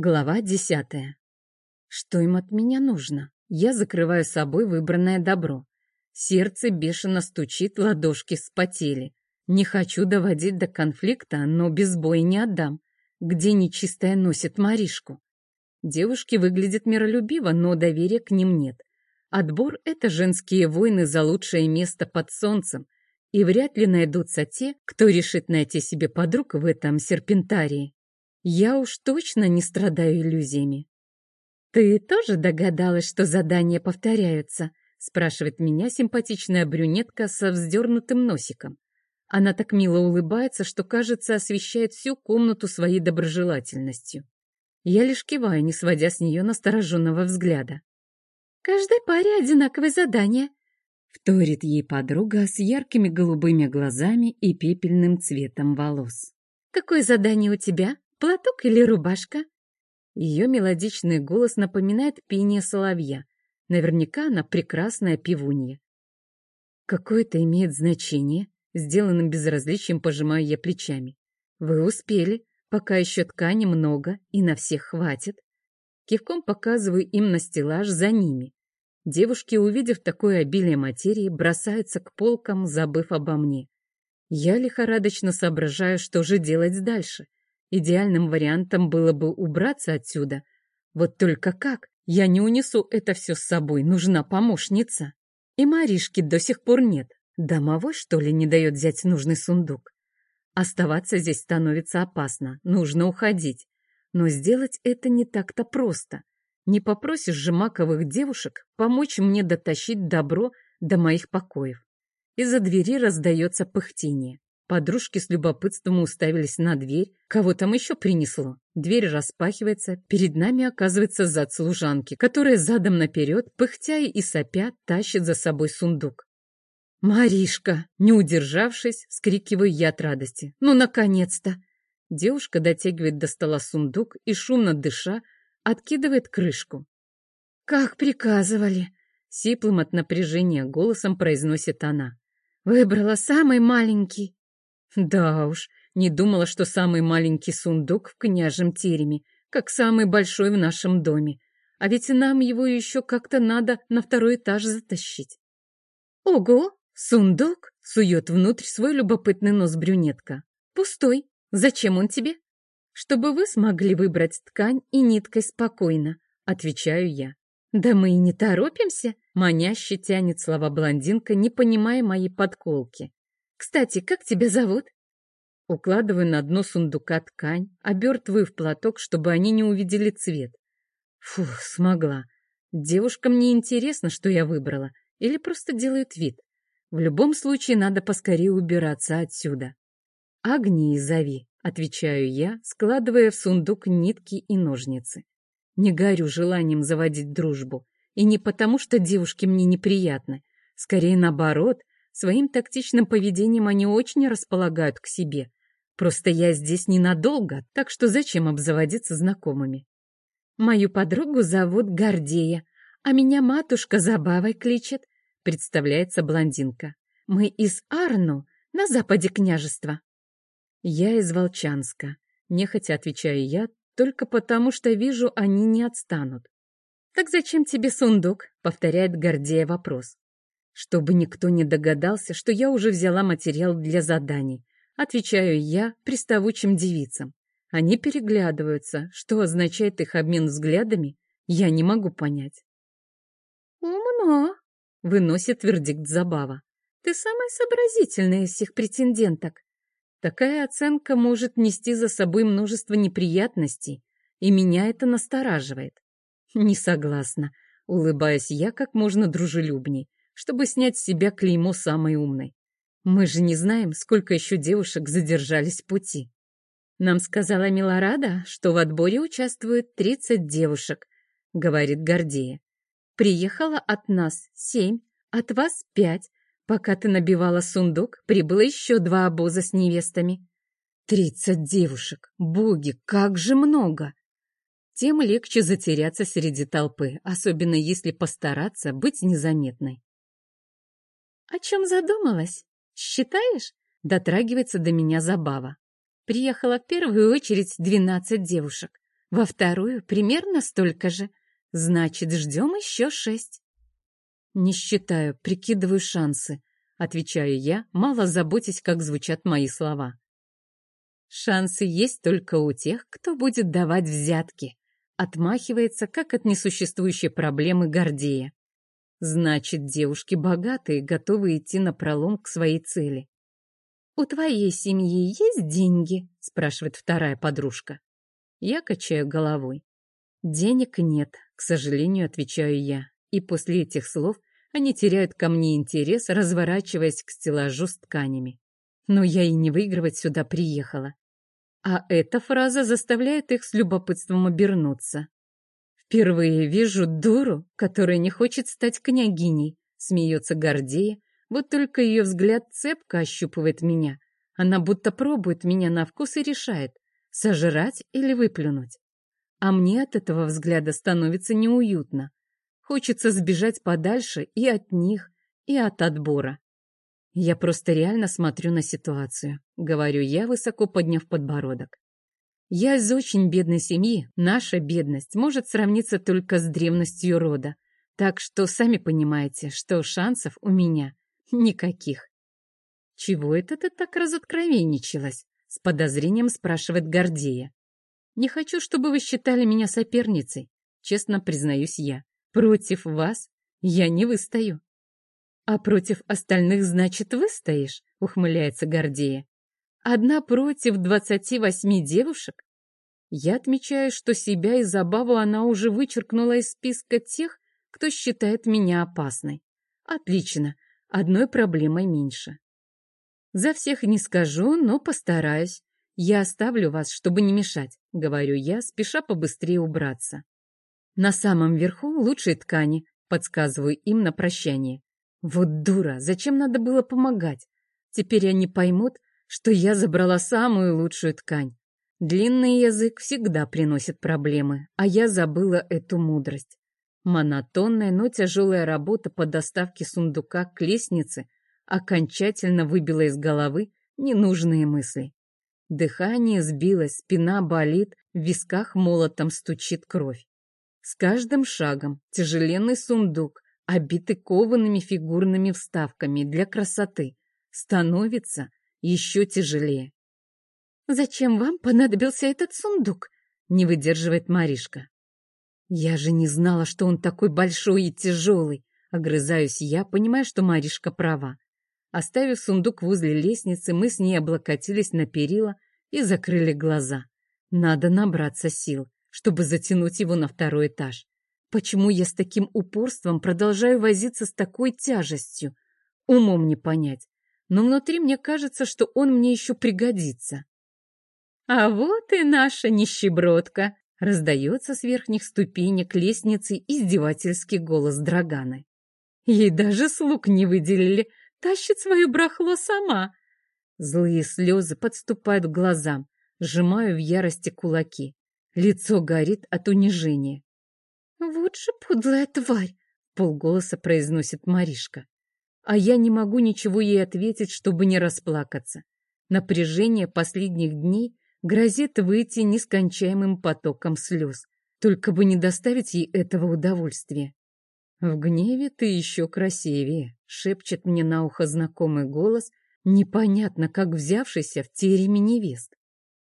Глава десятая. Что им от меня нужно? Я закрываю собой выбранное добро. Сердце бешено стучит, ладошки вспотели. Не хочу доводить до конфликта, но без боя не отдам. Где нечистая носит Маришку? Девушки выглядят миролюбиво, но доверия к ним нет. Отбор — это женские войны за лучшее место под солнцем, и вряд ли найдутся те, кто решит найти себе подруг в этом серпентарии. Я уж точно не страдаю иллюзиями. «Ты тоже догадалась, что задания повторяются?» — спрашивает меня симпатичная брюнетка со вздернутым носиком. Она так мило улыбается, что, кажется, освещает всю комнату своей доброжелательностью. Я лишь киваю, не сводя с нее настороженного взгляда. «Каждой паре одинаковое задание», — вторит ей подруга с яркими голубыми глазами и пепельным цветом волос. «Какое задание у тебя?» Платок или рубашка?» Ее мелодичный голос напоминает пение соловья. Наверняка она прекрасная пивунья. «Какое это имеет значение?» Сделанным безразличием пожимаю я плечами. «Вы успели, пока еще ткани много и на всех хватит». Кивком показываю им на стеллаж за ними. Девушки, увидев такое обилие материи, бросаются к полкам, забыв обо мне. Я лихорадочно соображаю, что же делать дальше. Идеальным вариантом было бы убраться отсюда. Вот только как? Я не унесу это все с собой, нужна помощница. И Маришки до сих пор нет. Домовой, что ли, не дает взять нужный сундук? Оставаться здесь становится опасно, нужно уходить. Но сделать это не так-то просто. Не попросишь же маковых девушек помочь мне дотащить добро до моих покоев. Из-за двери раздается пыхтение. Подружки с любопытством уставились на дверь. Кого там еще принесло? Дверь распахивается, перед нами оказывается зад служанки, которая задом наперед, пыхтя и сопя, тащит за собой сундук. «Маришка!» Не удержавшись, скрикиваю я от радости. «Ну, наконец-то!» Девушка дотягивает до стола сундук и, шумно дыша, откидывает крышку. «Как приказывали!» Сиплым от напряжения голосом произносит она. «Выбрала самый маленький!» Да уж, не думала, что самый маленький сундук в княжем тереме, как самый большой в нашем доме. А ведь нам его еще как-то надо на второй этаж затащить. Ого, сундук! Сует внутрь свой любопытный нос брюнетка. Пустой. Зачем он тебе? Чтобы вы смогли выбрать ткань и ниткой спокойно, отвечаю я. Да мы и не торопимся, маняще тянет слова блондинка, не понимая моей подколки. Кстати, как тебя зовут?» Укладываю на дно сундука ткань, обертываю в платок, чтобы они не увидели цвет. Фу, смогла. Девушкам не интересно, что я выбрала, или просто делают вид. В любом случае надо поскорее убираться отсюда. «Агнии зови», — отвечаю я, складывая в сундук нитки и ножницы. Не горю желанием заводить дружбу. И не потому, что девушки мне неприятны. Скорее наоборот, Своим тактичным поведением они очень располагают к себе. Просто я здесь ненадолго, так что зачем обзаводиться знакомыми? Мою подругу зовут Гордея, а меня матушка Забавой кличет, представляется блондинка. Мы из Арну, на западе княжества. Я из Волчанска, нехотя отвечаю я, только потому что вижу, они не отстанут. «Так зачем тебе сундук?» — повторяет Гордея вопрос. Чтобы никто не догадался, что я уже взяла материал для заданий. Отвечаю я приставучим девицам. Они переглядываются. Что означает их обмен взглядами, я не могу понять. «Умно», — выносит вердикт Забава. «Ты самая сообразительная из всех претенденток. Такая оценка может нести за собой множество неприятностей, и меня это настораживает». «Не согласна», — улыбаясь я как можно дружелюбней чтобы снять с себя клеймо самой умной. Мы же не знаем, сколько еще девушек задержались в пути. Нам сказала Милорада, что в отборе участвует 30 девушек, говорит Гордея. Приехала от нас семь, от вас пять. Пока ты набивала сундук, прибыло еще два обоза с невестами. Тридцать девушек! Боги, как же много! Тем легче затеряться среди толпы, особенно если постараться быть незаметной. «О чем задумалась? Считаешь?» — дотрагивается до меня забава. Приехала в первую очередь двенадцать девушек. во вторую примерно столько же. Значит, ждем еще шесть. Не считаю, прикидываю шансы, отвечаю я, мало заботясь, как звучат мои слова. Шансы есть только у тех, кто будет давать взятки. Отмахивается, как от несуществующей проблемы Гордея. Значит, девушки богатые, готовы идти на пролом к своей цели. «У твоей семьи есть деньги?» — спрашивает вторая подружка. Я качаю головой. «Денег нет», — к сожалению, отвечаю я. И после этих слов они теряют ко мне интерес, разворачиваясь к стеллажу с тканями. Но я и не выигрывать сюда приехала. А эта фраза заставляет их с любопытством обернуться. «Впервые вижу дуру, которая не хочет стать княгиней», — смеется Гордея, вот только ее взгляд цепко ощупывает меня. Она будто пробует меня на вкус и решает, сожрать или выплюнуть. А мне от этого взгляда становится неуютно. Хочется сбежать подальше и от них, и от отбора. Я просто реально смотрю на ситуацию, говорю я, высоко подняв подбородок. Я из очень бедной семьи, наша бедность может сравниться только с древностью рода, так что сами понимаете, что шансов у меня никаких. Чего это ты так разоткровенничалась? С подозрением спрашивает Гордея. Не хочу, чтобы вы считали меня соперницей, честно признаюсь я. Против вас я не выстою. А против остальных, значит, выстоишь, ухмыляется Гордея. Одна против двадцати восьми девушек? Я отмечаю, что себя и забаву она уже вычеркнула из списка тех, кто считает меня опасной. Отлично, одной проблемой меньше. За всех не скажу, но постараюсь. Я оставлю вас, чтобы не мешать, говорю я, спеша побыстрее убраться. На самом верху лучшие ткани, подсказываю им на прощание. Вот дура, зачем надо было помогать? Теперь они поймут, что я забрала самую лучшую ткань. Длинный язык всегда приносит проблемы, а я забыла эту мудрость. Монотонная, но тяжелая работа по доставке сундука к лестнице окончательно выбила из головы ненужные мысли. Дыхание сбилось, спина болит, в висках молотом стучит кровь. С каждым шагом тяжеленный сундук, обитый коваными фигурными вставками для красоты, становится еще тяжелее. «Зачем вам понадобился этот сундук?» — не выдерживает Маришка. «Я же не знала, что он такой большой и тяжелый!» — огрызаюсь я, понимая, что Маришка права. Оставив сундук возле лестницы, мы с ней облокотились на перила и закрыли глаза. Надо набраться сил, чтобы затянуть его на второй этаж. Почему я с таким упорством продолжаю возиться с такой тяжестью? Умом не понять. Но внутри мне кажется, что он мне еще пригодится. «А вот и наша нищебродка!» — раздается с верхних ступенек лестницы издевательский голос Драганы. Ей даже слуг не выделили, тащит свое брахло сама. Злые слезы подступают к глазам, сжимаю в ярости кулаки. Лицо горит от унижения. «Вот же подлая тварь!» — полголоса произносит Маришка. А я не могу ничего ей ответить, чтобы не расплакаться. Напряжение последних дней грозит выйти нескончаемым потоком слез. Только бы не доставить ей этого удовольствия. «В гневе ты еще красивее», — шепчет мне на ухо знакомый голос, непонятно как взявшийся в тереме невест.